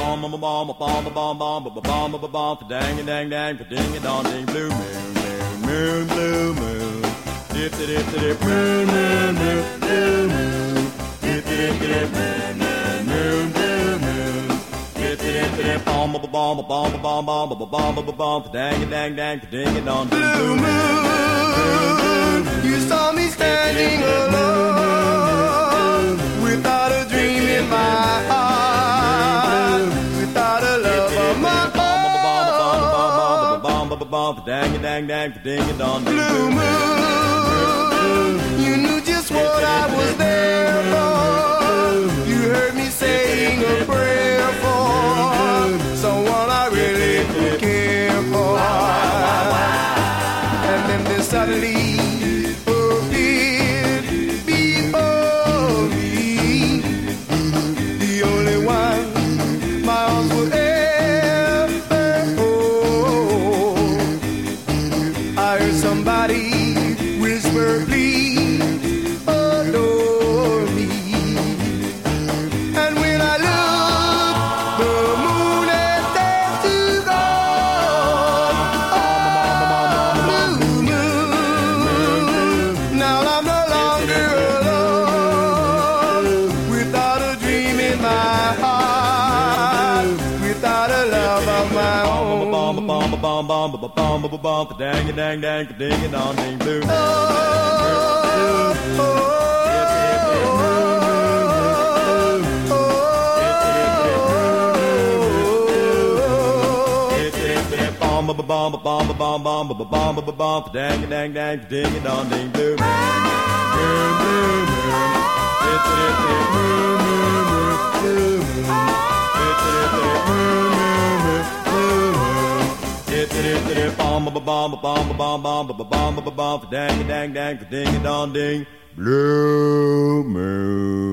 bomb bomb bomb bomb bomb bomb bomb bomb bomb bomb dang a dang dang ding a dong ding blue moon moon moon blue moon dip dip dip moon moon moon blue moon dip dip dip moon moon blue moon dip dip dip bomb bomb bomb bomb bomb bomb bomb bomb bomb dang dang dang ding a dong blue moon own. dang a dang dang ding a dong Blue moon, you knew just what I was there for. You heard me saying a prayer for someone I really care for. And then there suddenly bomb bomb bomb bomb bomb bomb bomb dang a dang dang ding a dong ding blue bomb bomb bomb bomb bomb bomb bomb bomb bomb dang a dang dang ding a dong ding blue moon blue moon dip dip dip moon moon moon blue blue moon